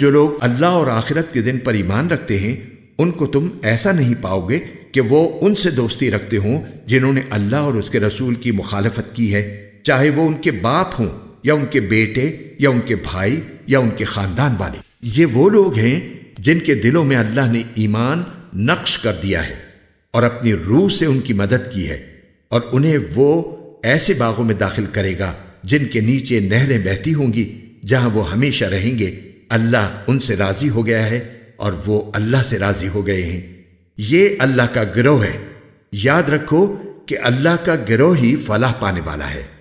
جو لوگ اللہ اور آخرت کے دن پر ایمان رکھتے ہیں، ان کو تم ایسا نہیں پاؤ گے کہ وہ ان سے دوستی رکھتے ہوں جنہوں نے اللہ اور اس کے رسول کی مخالفت کی ہے۔ چاہے وہ ان کے باپ ہوں، یا ان کے بیٹے، یا ان کے بھائی، یا ان کے خاندان والے۔ یہ وہ لوگ ہیں جن کے دلوں میں اللہ نے ایمان نقش کر دیا ہے اور اپنی روح سے ان کی مدد کی ہے اور انہیں وہ ایسے باغوں میں داخل کرے گا جن کے نیچے نہریں بہتی ہوں گی جہاں وہ ہمیشہ رہیں گے۔ اللہ ان سے راضی ہو گیا ہے اور وہ اللہ سے راضی ہو گئے ہیں۔ یہ اللہ کا گروہ ہے۔ یاد رکھو کہ اللہ کا گروہ ہی فلاح پانے والا ہے۔